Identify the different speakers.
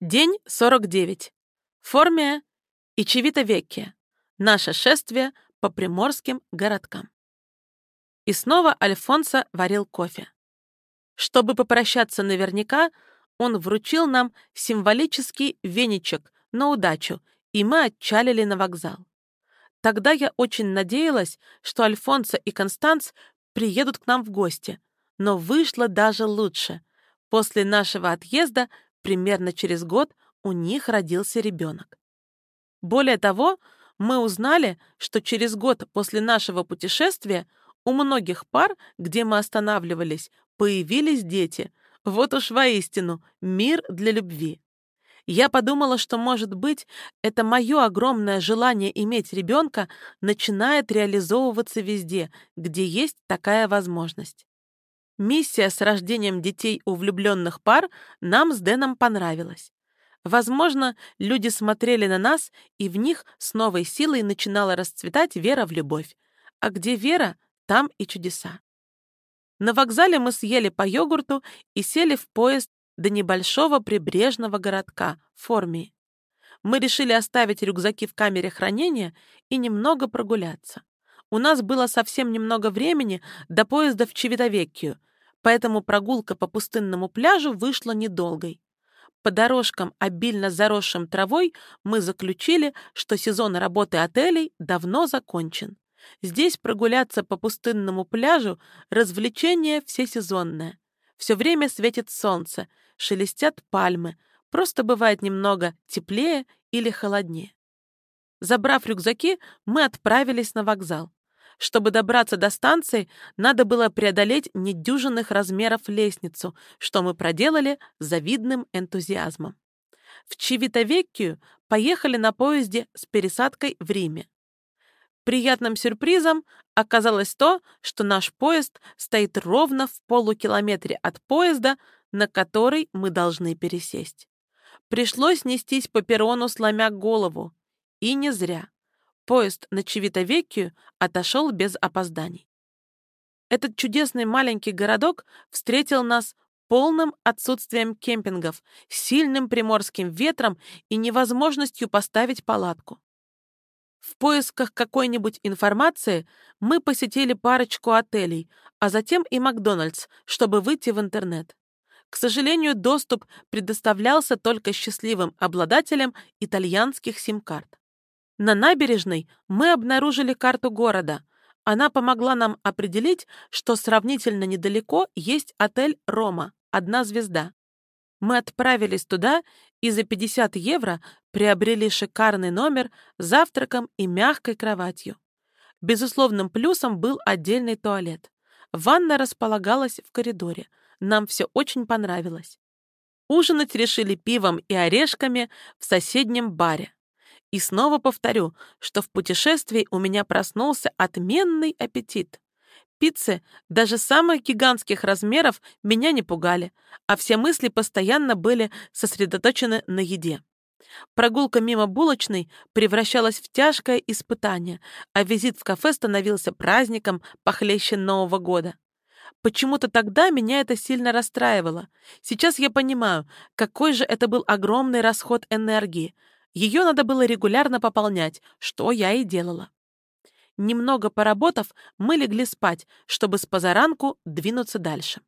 Speaker 1: День 49. Формия и Чевита-Веккия. Наше шествие по приморским городкам. И снова Альфонсо варил кофе. Чтобы попрощаться наверняка, он вручил нам символический веничек на удачу, и мы отчалили на вокзал. Тогда я очень надеялась, что Альфонсо и Констанц приедут к нам в гости, но вышло даже лучше. После нашего отъезда Примерно через год у них родился ребенок. Более того, мы узнали, что через год после нашего путешествия у многих пар, где мы останавливались, появились дети. Вот уж воистину мир для любви. Я подумала, что, может быть, это мое огромное желание иметь ребенка начинает реализовываться везде, где есть такая возможность. Миссия с рождением детей у влюбленных пар нам с Дэном понравилась. Возможно, люди смотрели на нас, и в них с новой силой начинала расцветать вера в любовь. А где вера, там и чудеса. На вокзале мы съели по йогурту и сели в поезд до небольшого прибрежного городка Формии. Мы решили оставить рюкзаки в камере хранения и немного прогуляться. У нас было совсем немного времени до поезда в Чевидовеккию — поэтому прогулка по пустынному пляжу вышла недолгой. По дорожкам, обильно заросшим травой, мы заключили, что сезон работы отелей давно закончен. Здесь прогуляться по пустынному пляжу – развлечение всесезонное. Все время светит солнце, шелестят пальмы, просто бывает немного теплее или холоднее. Забрав рюкзаки, мы отправились на вокзал. Чтобы добраться до станции, надо было преодолеть недюжинных размеров лестницу, что мы проделали с завидным энтузиазмом. В Чивитовеккию поехали на поезде с пересадкой в Риме. Приятным сюрпризом оказалось то, что наш поезд стоит ровно в полукилометре от поезда, на который мы должны пересесть. Пришлось нестись по перрону, сломя голову. И не зря. Поезд на Чевитовеккию отошел без опозданий. Этот чудесный маленький городок встретил нас полным отсутствием кемпингов, сильным приморским ветром и невозможностью поставить палатку. В поисках какой-нибудь информации мы посетили парочку отелей, а затем и Макдональдс, чтобы выйти в интернет. К сожалению, доступ предоставлялся только счастливым обладателям итальянских сим-карт. На набережной мы обнаружили карту города. Она помогла нам определить, что сравнительно недалеко есть отель «Рома», одна звезда. Мы отправились туда и за 50 евро приобрели шикарный номер с завтраком и мягкой кроватью. Безусловным плюсом был отдельный туалет. Ванна располагалась в коридоре. Нам все очень понравилось. Ужинать решили пивом и орешками в соседнем баре. И снова повторю, что в путешествии у меня проснулся отменный аппетит. Пиццы даже самых гигантских размеров меня не пугали, а все мысли постоянно были сосредоточены на еде. Прогулка мимо булочной превращалась в тяжкое испытание, а визит в кафе становился праздником похлеще Нового года. Почему-то тогда меня это сильно расстраивало. Сейчас я понимаю, какой же это был огромный расход энергии — ее надо было регулярно пополнять, что я и делала. Немного поработав, мы легли спать, чтобы с позаранку двинуться дальше.